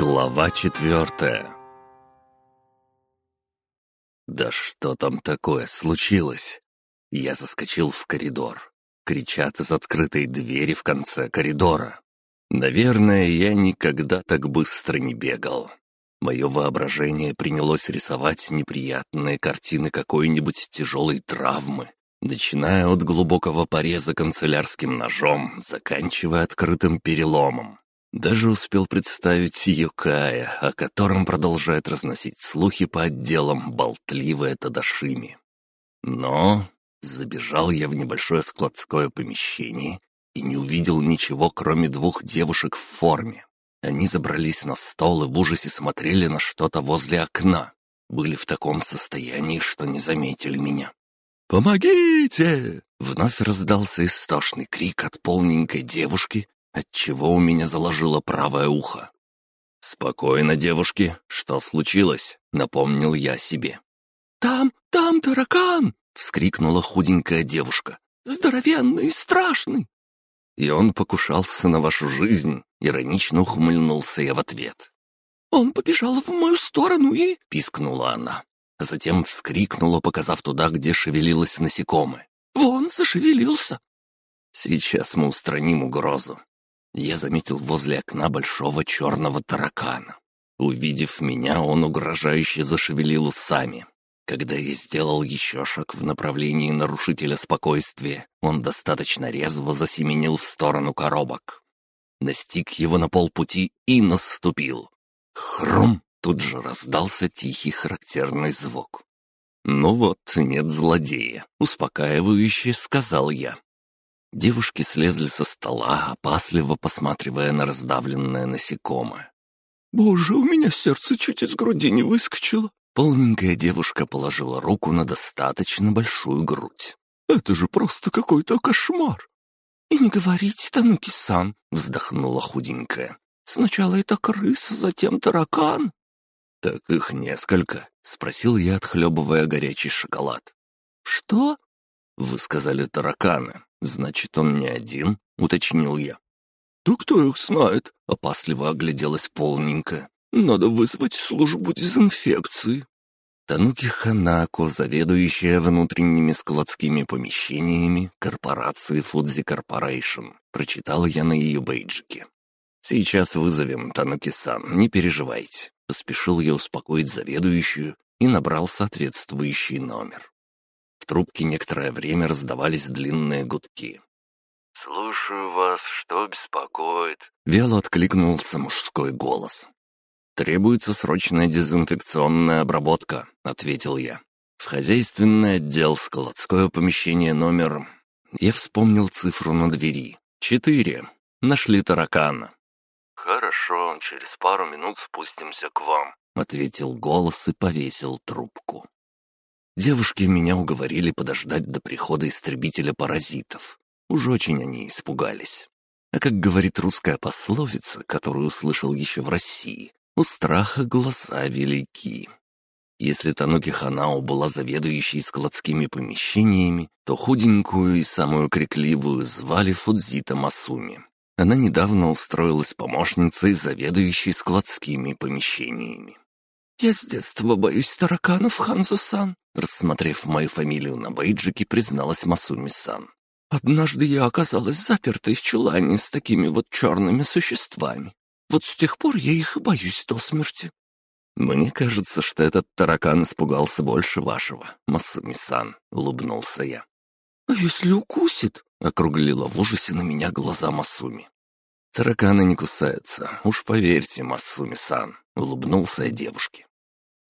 Глава четвертая Да что там такое случилось? Я заскочил в коридор. Кричат из открытой двери в конце коридора. Наверное, я никогда так быстро не бегал. Мое воображение принялось рисовать неприятные картины какой-нибудь тяжелой травмы, начиная от глубокого пореза канцелярским ножом, заканчивая открытым переломом. Даже успел представить Юкая, о котором продолжает разносить слухи по отделам болтливая Тадашими. Но забежал я в небольшое складское помещение и не увидел ничего, кроме двух девушек в форме. Они забрались на стол и в ужасе смотрели на что-то возле окна. Были в таком состоянии, что не заметили меня. «Помогите!» Вновь раздался истошный крик от полненькой девушки, отчего у меня заложило правое ухо. «Спокойно, девушки, что случилось?» — напомнил я себе. «Там, там таракан!» — вскрикнула худенькая девушка. «Здоровенный и страшный!» «И он покушался на вашу жизнь?» — иронично ухмыльнулся я в ответ. «Он побежал в мою сторону и...» — пискнула она. Затем вскрикнула, показав туда, где шевелилось насекомое. «Вон, зашевелился!» «Сейчас мы устраним угрозу». Я заметил возле окна большого черного таракана. Увидев меня, он угрожающе зашевелил усами. Когда я сделал еще шаг в направлении нарушителя спокойствия, он достаточно резво засеменил в сторону коробок. Настиг его на полпути и наступил. Хрум! Тут же раздался тихий характерный звук. «Ну вот, нет злодея», — успокаивающе сказал я. Девушки слезли со стола, опасливо посматривая на раздавленное насекомое. «Боже, у меня сердце чуть из груди не выскочило», Полненькая девушка положила руку на достаточно большую грудь. «Это же просто какой-то кошмар!» «И не говорите, Тануки-сан!» — вздохнула худенькая. «Сначала это крыса, затем таракан!» «Так их несколько?» — спросил я, отхлебывая горячий шоколад. «Что?» «Вы сказали тараканы. Значит, он не один?» — уточнил я. «Да кто их знает?» — опасливо огляделась полненькая. Надо вызвать службу дезинфекции». Тануки Ханако, заведующая внутренними складскими помещениями корпорации Фудзи Корпорейшн, прочитал я на ее бейджике. «Сейчас вызовем Тануки-сан, не переживайте», — поспешил я успокоить заведующую и набрал соответствующий номер. Трубке некоторое время раздавались длинные гудки. «Слушаю вас, что беспокоит?» — вяло откликнулся мужской голос. «Требуется срочная дезинфекционная обработка», — ответил я. «В хозяйственный отдел, складское помещение номер...» Я вспомнил цифру на двери. «Четыре. Нашли таракана». «Хорошо, через пару минут спустимся к вам», — ответил голос и повесил трубку. Девушки меня уговорили подождать до прихода истребителя паразитов. Уж очень они испугались. А как говорит русская пословица, которую услышал еще в России, у страха глаза велики. Если Тануки Ханао была заведующей складскими помещениями, то худенькую и самую крикливую звали Фудзита Масуми. Она недавно устроилась помощницей заведующей складскими помещениями. «Я с детства боюсь тараканов, Ханзо-сан», рассмотрев мою фамилию на бейджике, призналась Масуми-сан. «Однажды я оказалась запертой в чулане с такими вот черными существами. Вот с тех пор я их боюсь до смерти». «Мне кажется, что этот таракан испугался больше вашего, Масуми-сан», — улыбнулся я. «А если укусит?» — округлила в ужасе на меня глаза Масуми. «Тараканы не кусаются, уж поверьте, Масуми-сан», — улыбнулся я девушке.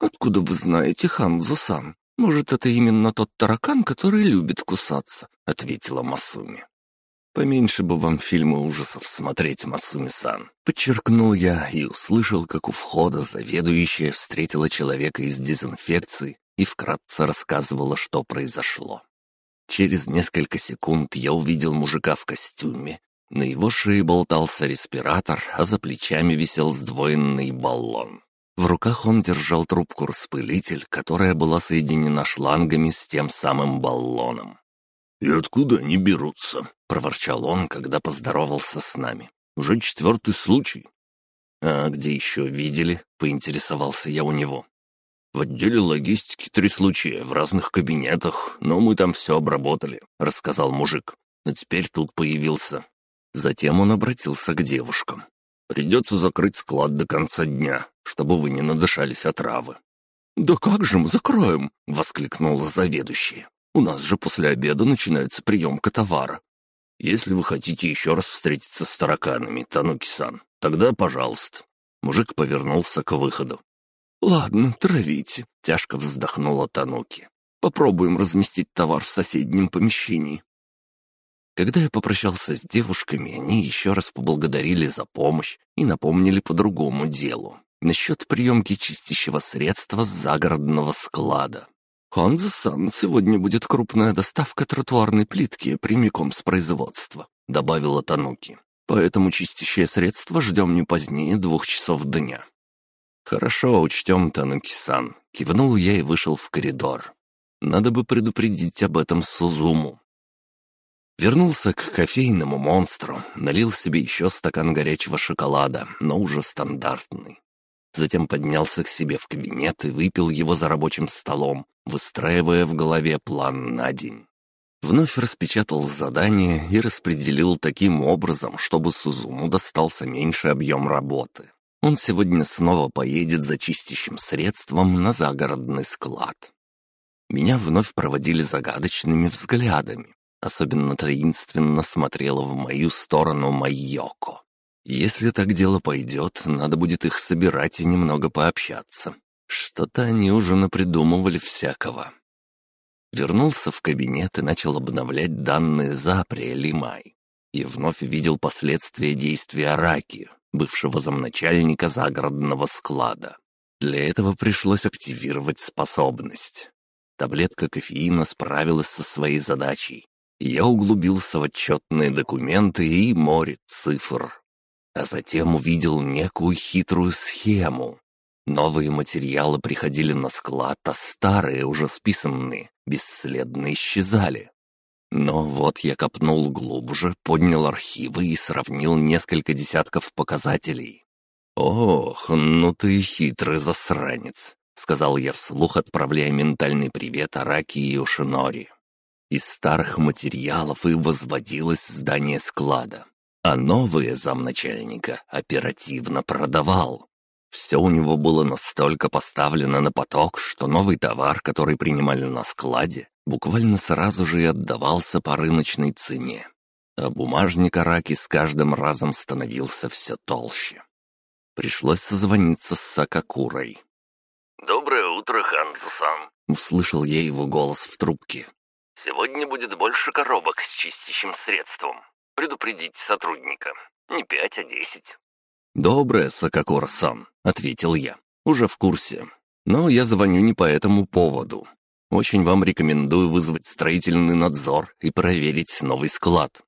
«Откуда вы знаете Ханзо-сан? Может, это именно тот таракан, который любит кусаться?» — ответила Масуми. «Поменьше бы вам фильмы ужасов смотреть, Масуми-сан», — подчеркнул я и услышал, как у входа заведующая встретила человека из дезинфекции и вкратце рассказывала, что произошло. Через несколько секунд я увидел мужика в костюме. На его шее болтался респиратор, а за плечами висел сдвоенный баллон. В руках он держал трубку-распылитель, которая была соединена шлангами с тем самым баллоном. «И откуда они берутся?» — проворчал он, когда поздоровался с нами. «Уже четвертый случай». «А где еще видели?» — поинтересовался я у него. «В отделе логистики три случая, в разных кабинетах, но мы там все обработали», — рассказал мужик. «А теперь тут появился». Затем он обратился к девушкам. «Придется закрыть склад до конца дня, чтобы вы не надышались отравы». «Да как же мы закроем?» — воскликнула заведующая. «У нас же после обеда начинается приемка товара». «Если вы хотите еще раз встретиться с тараканами, Тануки-сан, тогда пожалуйста». Мужик повернулся к выходу. «Ладно, травите», — тяжко вздохнула Тануки. «Попробуем разместить товар в соседнем помещении». Когда я попрощался с девушками, они еще раз поблагодарили за помощь и напомнили по другому делу. Насчет приемки чистящего средства с загородного склада. «Ханзо-сан, сегодня будет крупная доставка тротуарной плитки прямиком с производства», — добавила Тануки. «Поэтому чистящее средство ждем не позднее двух часов дня». «Хорошо, учтем, Тануки-сан», — кивнул я и вышел в коридор. «Надо бы предупредить об этом Сузуму». Вернулся к кофейному монстру, налил себе еще стакан горячего шоколада, но уже стандартный. Затем поднялся к себе в кабинет и выпил его за рабочим столом, выстраивая в голове план на день. Вновь распечатал задание и распределил таким образом, чтобы Сузуму достался меньший объем работы. Он сегодня снова поедет за чистящим средством на загородный склад. Меня вновь проводили загадочными взглядами. Особенно таинственно смотрела в мою сторону Майоко. Если так дело пойдет, надо будет их собирать и немного пообщаться. Что-то они уже напридумывали всякого. Вернулся в кабинет и начал обновлять данные за апрель и май. И вновь видел последствия действия Араки, бывшего замначальника загородного склада. Для этого пришлось активировать способность. Таблетка кофеина справилась со своей задачей. Я углубился в отчетные документы и море цифр. А затем увидел некую хитрую схему. Новые материалы приходили на склад, а старые, уже списанные, бесследно исчезали. Но вот я копнул глубже, поднял архивы и сравнил несколько десятков показателей. «Ох, ну ты хитрый засранец», — сказал я вслух, отправляя ментальный привет Араки и Ушинори. Из старых материалов и возводилось здание склада, а новые замначальника оперативно продавал. Все у него было настолько поставлено на поток, что новый товар, который принимали на складе, буквально сразу же и отдавался по рыночной цене. А бумажник Араки с каждым разом становился все толще. Пришлось созвониться с Сакакурой. «Доброе утро, Ханзо-сан!» Услышал я его голос в трубке. «Сегодня будет больше коробок с чистящим средством. Предупредите сотрудника. Не пять, а десять». «Доброе, Сакакура-сан», — ответил я. «Уже в курсе. Но я звоню не по этому поводу. Очень вам рекомендую вызвать строительный надзор и проверить новый склад».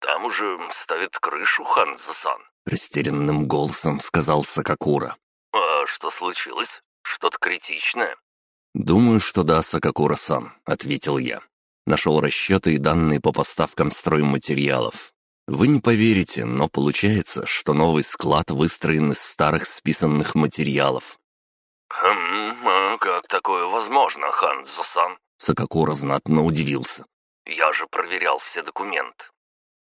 «Там уже ставят крышу, Ханзо-сан», — растерянным голосом сказал Сакакура. «А что случилось? Что-то критичное?» «Думаю, что да, Сакакура-сан», — ответил я. Нашел расчеты и данные по поставкам стройматериалов. Вы не поверите, но получается, что новый склад выстроен из старых списанных материалов. «Хм, а как такое возможно, Ханзо-сан?» Сакакура знатно удивился. «Я же проверял все документы».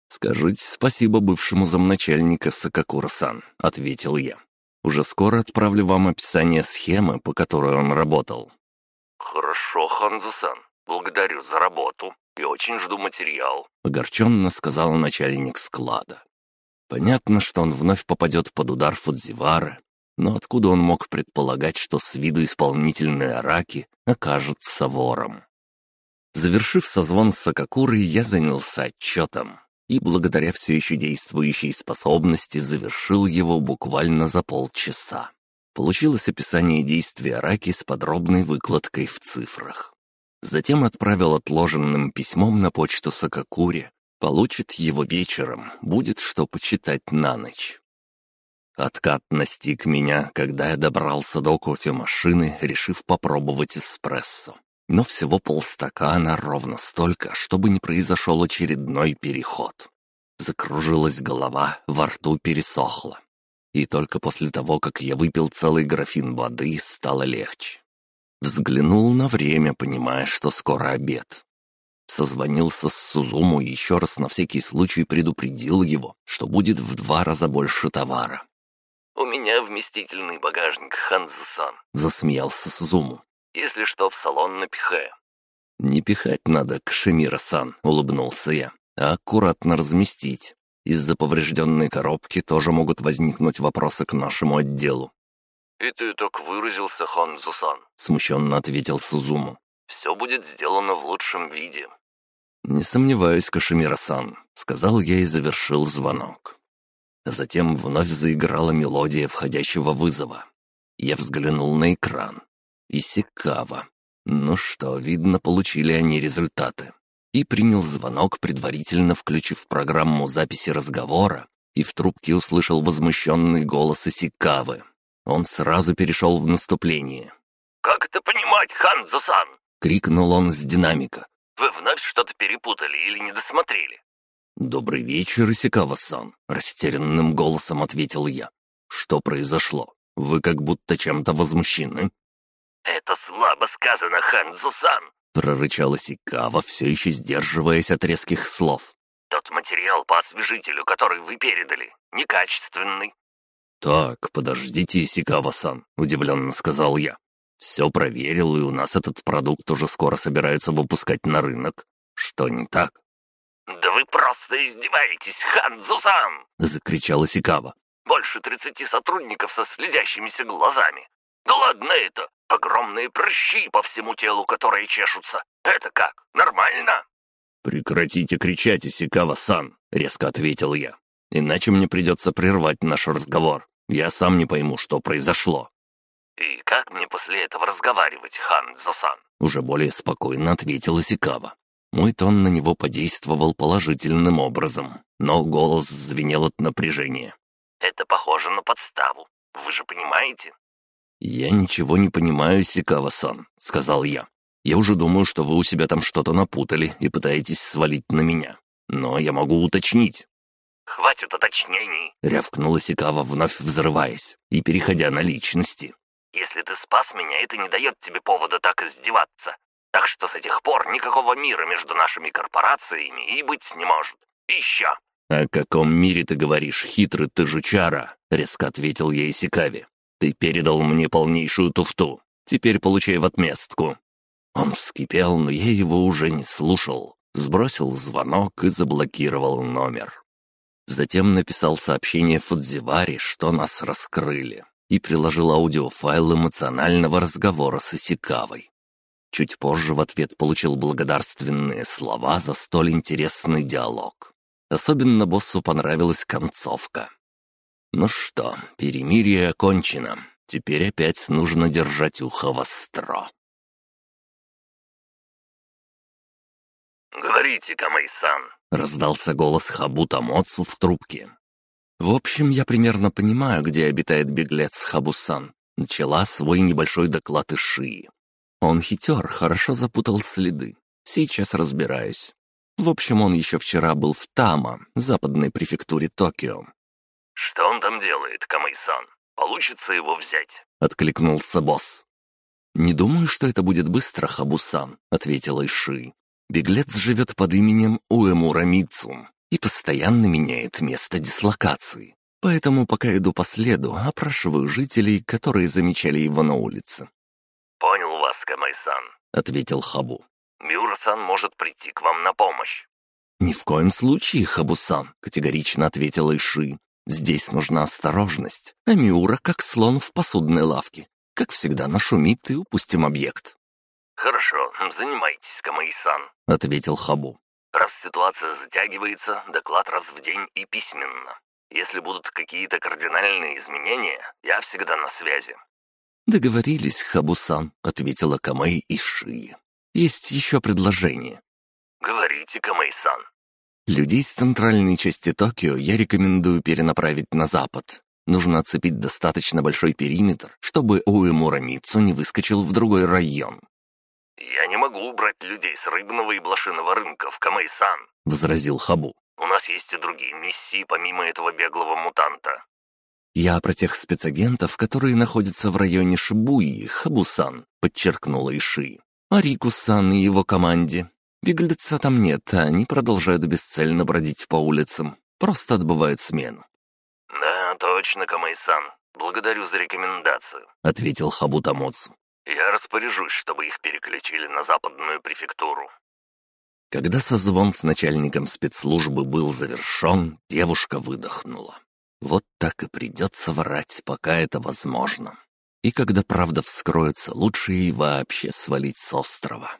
«Скажите спасибо бывшему замначальника Сакакура-сан», — ответил я. «Уже скоро отправлю вам описание схемы, по которой он работал». «Хорошо, Ханзо-сан. Благодарю за работу и очень жду материал», — огорченно сказал начальник склада. Понятно, что он вновь попадет под удар Фудзивара, но откуда он мог предполагать, что с виду исполнительной Араки окажется вором? Завершив созвон с Сакакурой, я занялся отчетом и благодаря все еще действующей способности завершил его буквально за полчаса. Получилось описание действия Араки с подробной выкладкой в цифрах. Затем отправил отложенным письмом на почту Сакакуре. Получит его вечером, будет что почитать на ночь. Откат настиг меня, когда я добрался до кофемашины, решив попробовать эспрессо. Но всего полстакана ровно столько, чтобы не произошел очередной переход. Закружилась голова, во рту пересохло. и только после того, как я выпил целый графин воды, стало легче. Взглянул на время, понимая, что скоро обед. Созвонился с Сузуму и еще раз на всякий случай предупредил его, что будет в два раза больше товара. «У меня вместительный багажник, Ханзасан», — засмеялся Сузуму. «Если что, в салон напихаю». «Не пихать надо, Кашемира-сан», — улыбнулся я, — «а аккуратно разместить. Из-за поврежденной коробки тоже могут возникнуть вопросы к нашему отделу». «И ты так выразился, Ханзо-сан», — смущенно ответил Сузуму. «Все будет сделано в лучшем виде». «Не сомневаюсь, Кашемира-сан», — сказал я и завершил звонок. Затем вновь заиграла мелодия входящего вызова. Я взглянул на экран. Исикава. Ну что, видно, получили они результаты и принял звонок, предварительно включив программу записи разговора, и в трубке услышал возмущенный голос Исикавы. Он сразу перешел в наступление. «Как это понимать, Ханзо-сан?» — крикнул он с динамика. «Вы вновь что-то перепутали или не досмотрели?» «Добрый вечер, Исикава-сан», — растерянным голосом ответил я. «Что произошло? Вы как будто чем-то возмущены?» «Это слабо сказано, Ханзо-сан», Прорычала Сикава, все еще сдерживаясь от резких слов. «Тот материал по освежителю, который вы передали, некачественный». «Так, подождите, Сикава-сан», — удивленно сказал я. «Все проверил, и у нас этот продукт уже скоро собираются выпускать на рынок. Что не так?» «Да вы просто издеваетесь, Ханзусан!» — закричала Сикава. «Больше тридцати сотрудников со слезящимися глазами. Да ладно это! Огромные прыщи по всему телу, которые чешутся. Это как? Нормально?» «Прекратите кричать, Исикава-сан!» — резко ответил я. «Иначе мне придется прервать наш разговор. Я сам не пойму, что произошло». «И как мне после этого разговаривать, Хан-сан?» Уже более спокойно ответил Исикава. Мой тон на него подействовал положительным образом, но голос звенел от напряжения. «Это похоже на подставу. Вы же понимаете? «Я ничего не понимаю, Сикава-сан», — сказал я. «Я уже думаю, что вы у себя там что-то напутали и пытаетесь свалить на меня. Но я могу уточнить». «Хватит уточнений!» — рявкнула Сикава, вновь взрываясь и переходя на личности. «Если ты спас меня, это не дает тебе повода так издеваться. Так что с этих пор никакого мира между нашими корпорациями и быть не может. еще!» «О каком мире ты говоришь, хитрый ты жучара?» — резко ответил я Исикаве. Ты передал мне полнейшую туфту. Теперь получай в отместку». Он вскипел, но я его уже не слушал. Сбросил звонок и заблокировал номер. Затем написал сообщение Фудзивари, что нас раскрыли, и приложил аудиофайл эмоционального разговора с Исикавой. Чуть позже в ответ получил благодарственные слова за столь интересный диалог. Особенно боссу понравилась концовка. Ну что, перемирие окончено. Теперь опять нужно держать ухо востро. «Говорите, Камэй-сан!» — раздался голос Хабута Моцу в трубке. «В общем, я примерно понимаю, где обитает беглец Хабусан», — начала свой небольшой доклад Ишии. Он хитер, хорошо запутал следы. Сейчас разбираюсь. В общем, он еще вчера был в Тама, западной префектуре Токио, «Что он там делает, Камэй-сан? Получится его взять?» — откликнулся босс. «Не думаю, что это будет быстро, Хабусан», — ответила Иши. «Беглец живет под именем Уэмура Мицу и постоянно меняет место дислокации. Поэтому пока иду по следу, опрашиваю жителей, которые замечали его на улице». «Понял вас, Камэй-сан», — ответил Хабу. «Мюра-сан может прийти к вам на помощь». «Ни в коем случае, Хабусан», — категорично ответила Иши. Здесь нужна осторожность, а Миура как слон в посудной лавке. Как всегда нашумит и упустим объект. «Хорошо, занимайтесь, Камаисан», — ответил Хабу. «Раз ситуация затягивается, доклад раз в день и письменно. Если будут какие-то кардинальные изменения, я всегда на связи». «Договорились, Хабусан», — ответила Камэй и Ши. «Есть еще предложение». «Говорите, Камэй-сан». Людей с центральной части Токио я рекомендую перенаправить на запад. Нужно оцепить достаточно большой периметр, чтобы Уэмура Мицу не выскочил в другой район. «Я не могу убрать людей с рыбного и блошиного рынков, Камэй-сан», — возразил Хабу. «У нас есть и другие миссии, помимо этого беглого мутанта». «Я про тех спецагентов, которые находятся в районе Шибуи, Хабусан», — подчеркнула Иши. «А Рику-сан и его команде. Беглеца там нет, а они продолжают бесцельно бродить по улицам. Просто отбывают смену». «Да, точно, Камай-сан. Благодарю за рекомендацию», — ответил Хабутамоцу. «Я распоряжусь, чтобы их переключили на западную префектуру». Когда созвон с начальником спецслужбы был завершен, девушка выдохнула. Вот так и придется врать, пока это возможно. И когда правда вскроется, лучше ей вообще свалить с острова.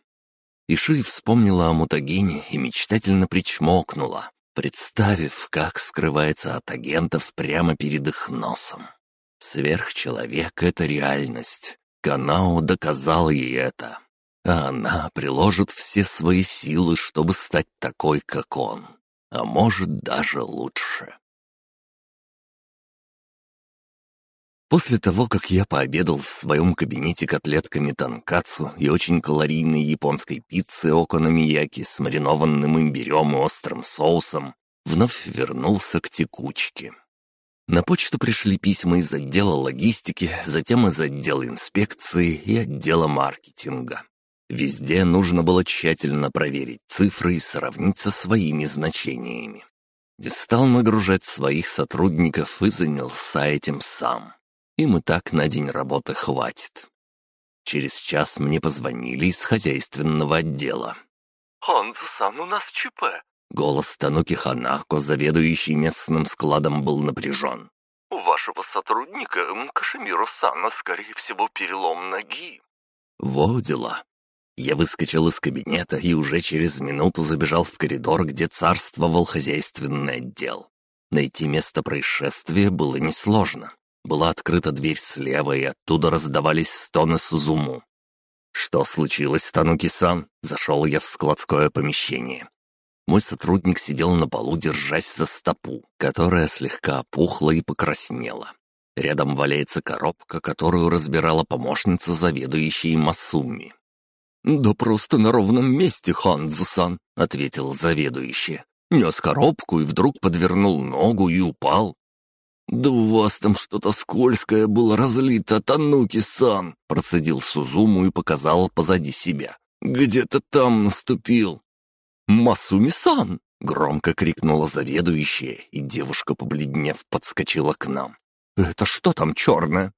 Иши вспомнила о мутагене и мечтательно причмокнула, представив, как скрывается от агентов прямо перед их носом. Сверхчеловек — это реальность. Канао доказал ей это а она приложит все свои силы, чтобы стать такой, как он, а может даже лучше. После того, как я пообедал в своем кабинете котлетками танкацу и очень калорийной японской пиццей окономияки с маринованным имбирем и острым соусом, вновь вернулся к текучке. На почту пришли письма из отдела логистики, затем из отдела инспекции и отдела маркетинга. Везде нужно было тщательно проверить цифры и сравнить со своими значениями. И стал нагружать своих сотрудников и занялся этим сам. Им и так на день работы хватит. Через час мне позвонили из хозяйственного отдела. «Ханзо-сан, у нас ЧП!» Голос Тануки Ханако, заведующий местным складом, был напряжен. «У вашего сотрудника, Кашемиро-сана, скорее всего, перелом ноги». «Во дела. Я выскочил из кабинета и уже через минуту забежал в коридор, где царствовал хозяйственный отдел. Найти место происшествия было несложно. Была открыта дверь слева, и оттуда раздавались стоны Сузуму. «Что случилось, Тануки-сан?» Зашел я в складское помещение. Мой сотрудник сидел на полу, держась за стопу, которая слегка опухла и покраснела. Рядом валяется коробка, которую разбирала помощница заведующей Масуми. «Да просто на ровном месте, Ханзу-сан», — ответил заведующий. Нес коробку и вдруг подвернул ногу и упал. «Да у вас там что-то скользкое было разлито, Тануки-сан!» Процедил Сузуму и показал позади себя. «Где-то там наступил!» «Масуми-сан!» — громко крикнула заведующая, и девушка, побледнев, подскочила к нам. «Это что там черное?»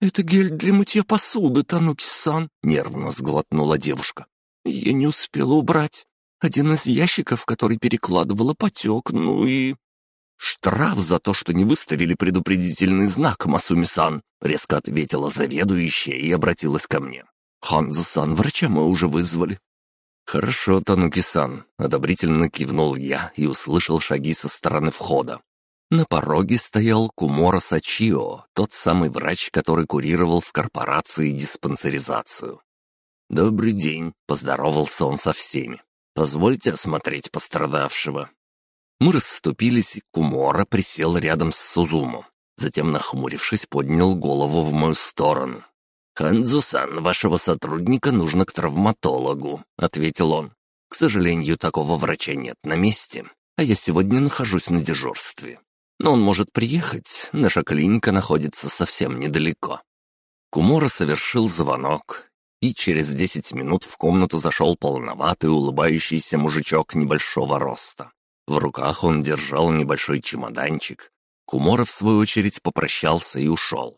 «Это гель для мытья посуды, Тануки-сан», — нервно сглотнула девушка. «Я не успела убрать. Один из ящиков, который перекладывала, потек, ну и...» «Штраф за то, что не выставили предупредительный знак, Масуми-сан», — резко ответила заведующая и обратилась ко мне. «Ханзу-сан, врача мы уже вызвали». «Хорошо, Тануки-сан», — одобрительно кивнул я и услышал шаги со стороны входа. На пороге стоял Кумора Сачио, тот самый врач, который курировал в корпорации диспансеризацию. «Добрый день», — поздоровался он со всеми. «Позвольте осмотреть пострадавшего». Мы расступились, и Кумора присел рядом с Сузуму. Затем, нахмурившись, поднял голову в мою сторону. «Ханзусан, вашего сотрудника нужно к травматологу», — ответил он. «К сожалению, такого врача нет на месте, а я сегодня нахожусь на дежурстве но он может приехать, наша клиника находится совсем недалеко». Кумора совершил звонок, и через десять минут в комнату зашел полноватый улыбающийся мужичок небольшого роста. В руках он держал небольшой чемоданчик. Кумора, в свою очередь, попрощался и ушел.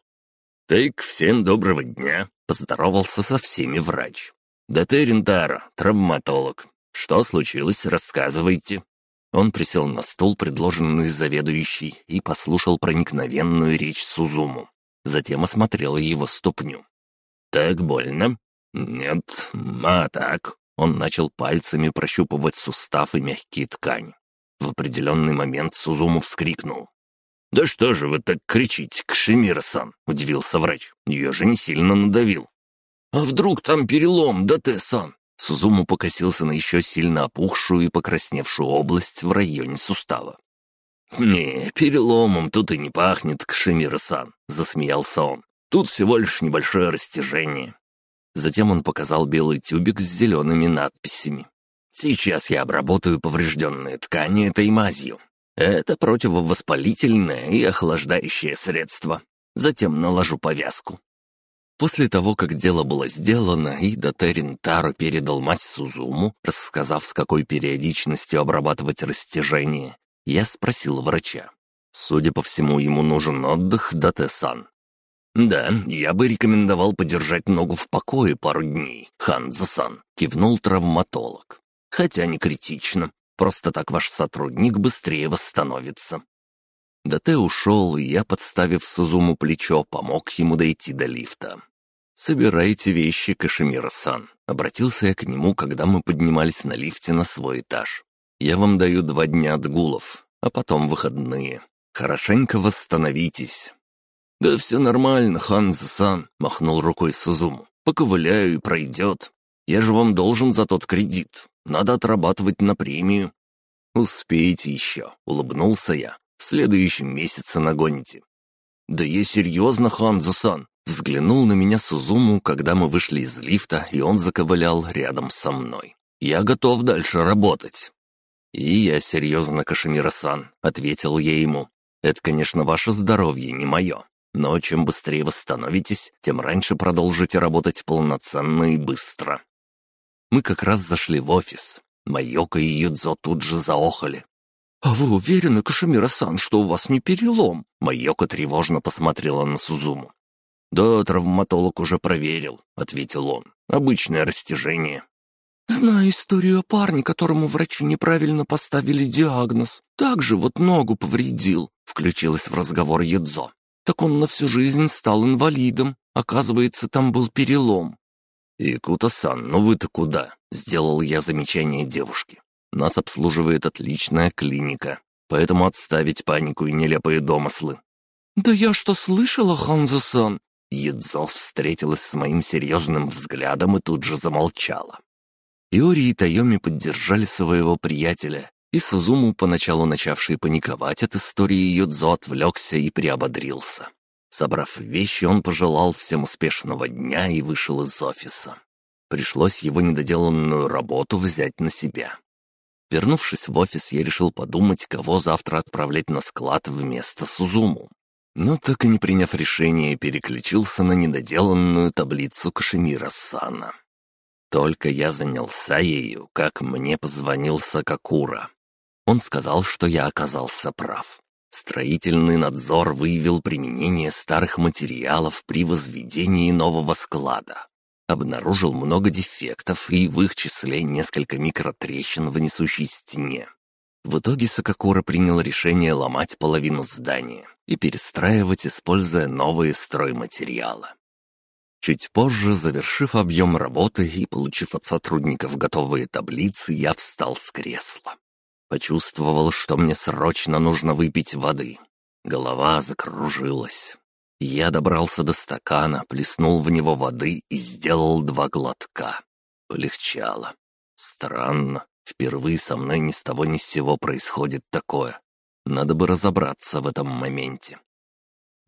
«Так, всем доброго дня!» — поздоровался со всеми врач. «Да ты, Рентаро, травматолог. Что случилось, рассказывайте». Он присел на стул, предложенный заведующий, и послушал проникновенную речь Сузуму. Затем осмотрел его ступню. «Так больно?» «Нет, а так». Он начал пальцами прощупывать сустав и мягкие ткани. В определенный момент Сузуму вскрикнул. «Да что же вы так кричите, Кшемира-сан?» — удивился врач. «Я же не сильно надавил». «А вдруг там перелом, да ты, сан?» Сузуму покосился на еще сильно опухшую и покрасневшую область в районе сустава. «Не, переломом тут и не пахнет, Кшемир-сан», — засмеялся он. «Тут всего лишь небольшое растяжение». Затем он показал белый тюбик с зелеными надписями. «Сейчас я обработаю поврежденные ткани этой мазью. Это противовоспалительное и охлаждающее средство. Затем наложу повязку». После того, как дело было сделано, и Дотерин Таро передал мазь Сузуму, рассказав, с какой периодичностью обрабатывать растяжение, я спросил врача. Судя по всему, ему нужен отдых, Дате-сан. «Да, я бы рекомендовал подержать ногу в покое пару дней, Ханза-сан», — кивнул травматолог. «Хотя не критично. Просто так ваш сотрудник быстрее восстановится». Дате ушел, и я, подставив Сузуму плечо, помог ему дойти до лифта. «Собирайте вещи, Кашемира-сан», — обратился я к нему, когда мы поднимались на лифте на свой этаж. «Я вам даю два дня отгулов, а потом выходные. Хорошенько восстановитесь». «Да все нормально, Ханзо-сан», — махнул рукой Сузуму. «Поковыляю и пройдет. Я же вам должен за тот кредит. Надо отрабатывать на премию». «Успеете еще», — улыбнулся я. «В следующем месяце нагоните». «Да я серьезно, Ханзо-сан», — взглянул на меня Сузуму, когда мы вышли из лифта, и он заковылял рядом со мной. «Я готов дальше работать». «И я серьезно, Кашемира-сан», — ответил я ему. «Это, конечно, ваше здоровье, не мое. Но чем быстрее восстановитесь, тем раньше продолжите работать полноценно и быстро. Мы как раз зашли в офис. Майока и Юдзо тут же заохали. «А вы уверены, Кашемира-сан, что у вас не перелом?» Майока тревожно посмотрела на Сузуму. «Да, травматолог уже проверил», — ответил он. «Обычное растяжение». «Знаю историю о парне, которому врачи неправильно поставили диагноз. Так же вот ногу повредил», — включилась в разговор Юдзо. Так он на всю жизнь стал инвалидом. Оказывается, там был перелом. «Икута-сан, ну вы-то куда?» — сделал я замечание девушке. «Нас обслуживает отличная клиника, поэтому отставить панику и нелепые домыслы». «Да я что слышала, Ханзо-сан?» Едзо встретилась с моим серьезным взглядом и тут же замолчала. Иори и Тайоми поддержали своего приятеля, и Сузуму, поначалу начавший паниковать от истории Юдзо, отвлекся и приободрился. Собрав вещи, он пожелал всем успешного дня и вышел из офиса. Пришлось его недоделанную работу взять на себя. Вернувшись в офис, я решил подумать, кого завтра отправлять на склад вместо Сузуму. Но так и не приняв решение, переключился на недоделанную таблицу Кашемира Сана. Только я занялся ею, как мне позвонил Сакакура. Он сказал, что я оказался прав. Строительный надзор выявил применение старых материалов при возведении нового склада. Обнаружил много дефектов и в их числе несколько микротрещин в несущей стене. В итоге Сакакура принял решение ломать половину здания и перестраивать, используя новые стройматериалы. Чуть позже, завершив объем работы и получив от сотрудников готовые таблицы, я встал с кресла. Почувствовал, что мне срочно нужно выпить воды. Голова закружилась. Я добрался до стакана, плеснул в него воды и сделал два глотка. Полегчало. Странно. Впервые со мной ни с того ни с сего происходит такое. Надо бы разобраться в этом моменте.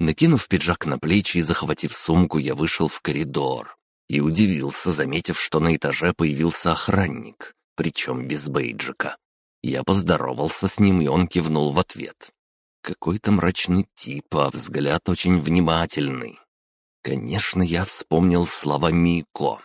Накинув пиджак на плечи и захватив сумку, я вышел в коридор. И удивился, заметив, что на этаже появился охранник, причем без бейджика. Я поздоровался с ним, и он кивнул в ответ. Какой-то мрачный тип, а взгляд очень внимательный. Конечно, я вспомнил слова Мико.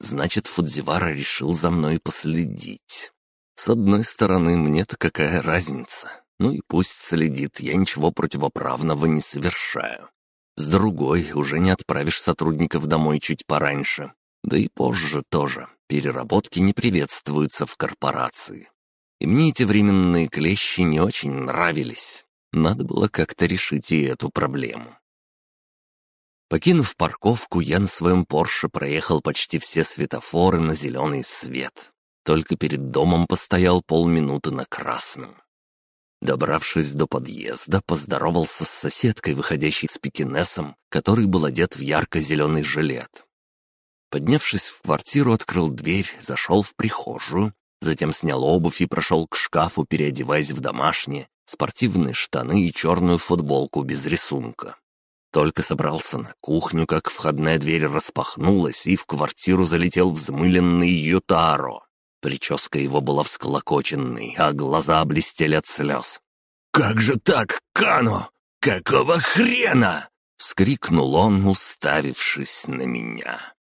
Значит, Фудзивара решил за мной последить. С одной стороны, мне-то какая разница? Ну и пусть следит, я ничего противоправного не совершаю. С другой, уже не отправишь сотрудников домой чуть пораньше. Да и позже тоже. Переработки не приветствуются в корпорации. И мне эти временные клещи не очень нравились. Надо было как-то решить и эту проблему. Покинув парковку, я на своем Порше проехал почти все светофоры на зеленый свет. Только перед домом постоял полминуты на красном. Добравшись до подъезда, поздоровался с соседкой, выходящей с пекинесом, который был одет в ярко-зеленый жилет. Поднявшись в квартиру, открыл дверь, зашел в прихожую Затем снял обувь и прошел к шкафу, переодеваясь в домашние, спортивные штаны и черную футболку без рисунка. Только собрался на кухню, как входная дверь распахнулась, и в квартиру залетел взмыленный Ютаро. Прическа его была всколокоченной, а глаза блестели от слез. как же так, Кано? Какого хрена?» — вскрикнул он, уставившись на меня.